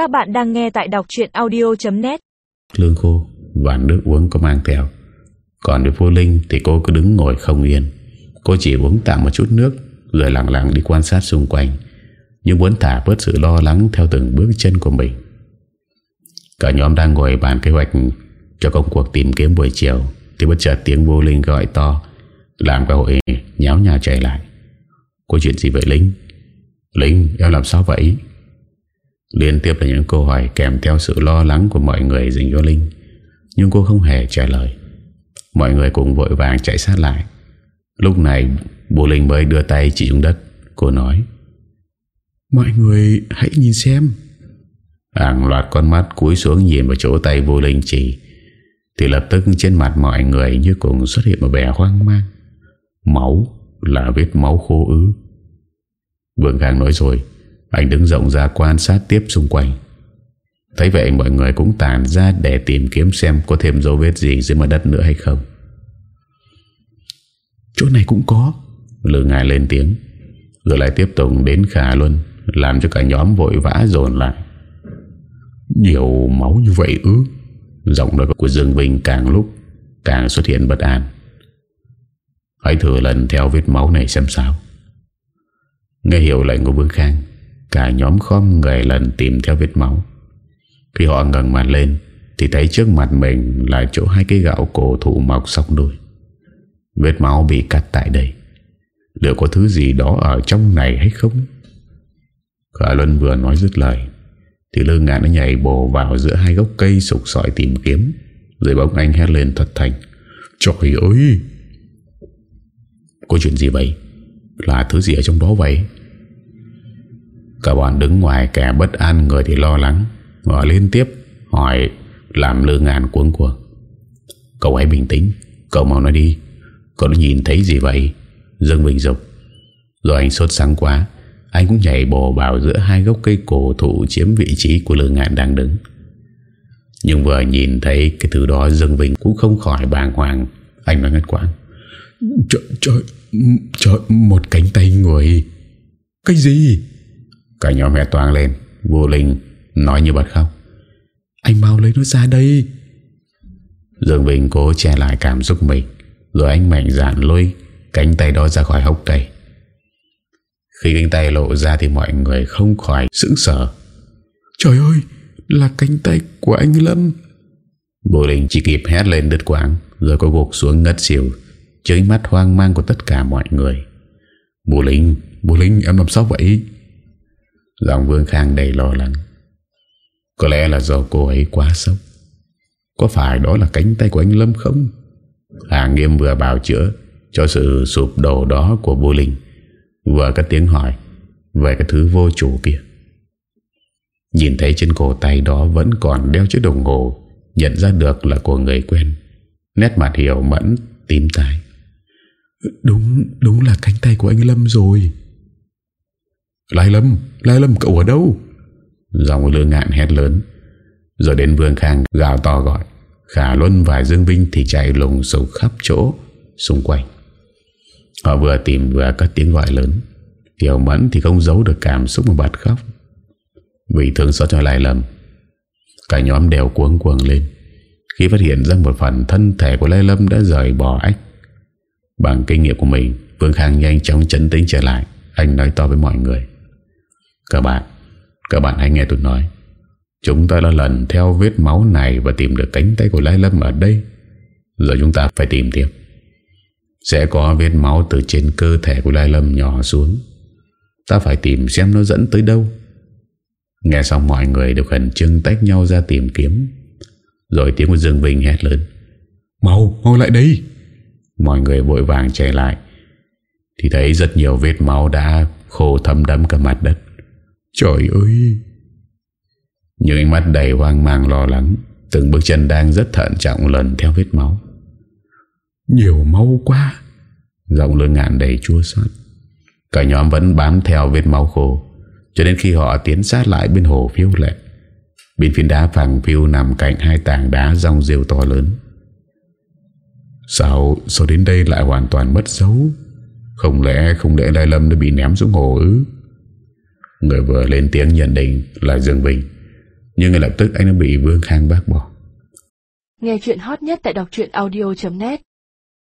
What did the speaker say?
Các bạn đang nghe tại đọc chuyện audio.net Lương khô và nước uống có mang theo. Còn với Vô Linh thì cô cứ đứng ngồi không yên. Cô chỉ uống tạm một chút nước, Rồi lặng lặng đi quan sát xung quanh Nhưng muốn thả bớt sự lo lắng Theo từng bước chân của mình. Cả nhóm đang ngồi bàn kế hoạch Cho công cuộc tìm kiếm buổi chiều, Thì bất chợt tiếng Vô Linh gọi to, Làm cả hội nháo nhà chạy lại. Có chuyện gì vậy Linh? Linh, em làm sao vậy? Liên tiếp là những câu hỏi kèm theo sự lo lắng của mọi người dành cho Linh. Nhưng cô không hề trả lời. Mọi người cùng vội vàng chạy sát lại. Lúc này Bố Linh mới đưa tay chỉ xuống đất. Cô nói Mọi người hãy nhìn xem. Hàng loạt con mắt cúi xuống nhìn vào chỗ tay vô linh chỉ. Thì lập tức trên mặt mọi người như cùng xuất hiện một vẻ hoang mang. Máu là vết máu khô ứ. Vương Khang nói rồi Anh đứng rộng ra quan sát tiếp xung quanh Thấy vậy mọi người cũng tàn ra để tìm kiếm xem có thêm dấu vết gì dưới mặt đất nữa hay không. Chỗ này cũng có. Lương ngài lên tiếng. Rồi lại tiếp tục đến Khả Luân làm cho cả nhóm vội vã dồn lại. Nhiều máu như vậy ư. Giọng nói của Dương Vinh càng lúc càng xuất hiện bất an. Hãy thử lần theo vết máu này xem sao. Nghe hiểu lệnh của Vương Khang, cả nhóm khom người lần tìm theo vết máu. Khi họ ngần mặt lên, Thì thấy trước mặt mình là chỗ hai cái gạo cổ thụ mọc song đôi Vết máu bị cắt tại đây. Liệu có thứ gì đó ở trong này hay không? Khả Luân vừa nói dứt lời, Thì lương ngạn nó nhảy bồ vào giữa hai gốc cây sục sỏi tìm kiếm, Rồi bỗng anh hét lên thật thành Trời ơi! Có chuyện gì vậy? Là thứ gì ở trong đó vậy? Cả bọn đứng ngoài kẻ bất an Người thì lo lắng. Họ liên tiếp hỏi Làm lương ngàn cuốn cuồng. Cậu hãy bình tĩnh Cậu mau nói đi. Cậu đã nhìn thấy gì vậy? Dương Bình dục. Rồi anh sốt sáng quá Anh cũng nhảy bồ vào giữa hai gốc cây cổ thụ Chiếm vị trí của lương ngạn đang đứng. Nhưng vừa nhìn thấy Cái thứ đó Dương Bình cũng không khỏi bàng hoàng. Anh nói ngất quãng. Trời, trời, trời, một cánh tay người. Cái gì? Cả nhóm mẹ toán lên Vô linh Nói như bật khóc. Anh mau lấy nó ra đây. Dương Vinh cố che lại cảm xúc mình Rồi anh mạnh dạn lôi Cánh tay đó ra khỏi hốc cây Khi cánh tay lộ ra Thì mọi người không khỏi sững sờ. Trời ơi Là cánh tay của anh Lâm. Bồ Linh chỉ kịp hét lên đứt quảng Rồi có gục xuống ngất xỉu Trước mắt hoang mang của tất cả mọi người. Bồ Linh Bồ Linh em làm sao vậy Giọng Vương Khang đầy lo lắng. Có lẽ là do cô ấy quá sốc. Có phải đó là cánh tay của anh Lâm không? Hà Nghiêm vừa bào chữa Cho sự sụp đổ đó của vô linh, Vừa có tiếng hỏi Về cái thứ vô chủ kia. Nhìn thấy trên cổ tay đó Vẫn còn đeo chiếc đồng hồ, Nhận ra được là của người quen. Nét mặt hiểu mẫn, tím tai Đúng Đúng là cánh tay của anh Lâm rồi. Lai Lâm Lai Lâm cậu ở đâu? Dòng lương ngạn hét lớn. Rồi đến Vương Khang gào to gọi. Khả Luân và Dương Vinh thì chạy lùng sầu khắp chỗ Xung quanh. Họ vừa tìm vừa cất tiếng gọi lớn. Tiểu Mẫn thì không giấu được cảm xúc mà bật khóc. Vì thương xót cho Lai Lâm, Cả nhóm đều cuống cuồng lên. Khi phát hiện ra một phần thân thể của Lai Lâm đã rời bỏ ách. Bằng kinh nghiệm của mình Vương Khang nhanh chóng chấn tĩnh trở lại. Anh nói to với mọi người. Các bạn các bạn hãy nghe tôi nói. Chúng ta đã lần theo vết máu này Và tìm được cánh tay của Lai Lâm ở đây. Giờ chúng ta phải tìm tiếp. Sẽ có vết máu từ trên cơ thể của Lai Lâm nhỏ xuống. Ta phải tìm xem nó dẫn tới đâu. Nghe xong mọi người đều khẩn trương tách nhau ra tìm kiếm. Rồi tiếng của Dương Vinh hét lớn. Mau, mau lại đây. Mọi người vội vàng chạy lại. Thì thấy rất nhiều vết máu đã khô thâm đẫm cả mặt đất Trời ơi. Những ánh mắt đầy hoang mang lo lắng, Từng bước chân đang rất thận trọng lần theo vết máu. Nhiều máu quá. Giọng lương ngạn đầy chua xót. Cả nhóm vẫn bám theo vết máu khô, Cho đến khi họ tiến sát lại bên hồ phiêu lệ. Bên phiến đá phẳng phiêu nằm cạnh hai tảng đá rong rêu to lớn. Sao Sao đến đây lại hoàn toàn mất dấu? Không lẽ không lẽ Lai Lâm đã bị ném xuống hồ ư? Người vừa lên tiếng nhận định là Dương Vinh Nhưng ngay lập tức anh đã bị Vương Khang bác bỏ. Nghe chuyện hot nhất tại đọc audio.net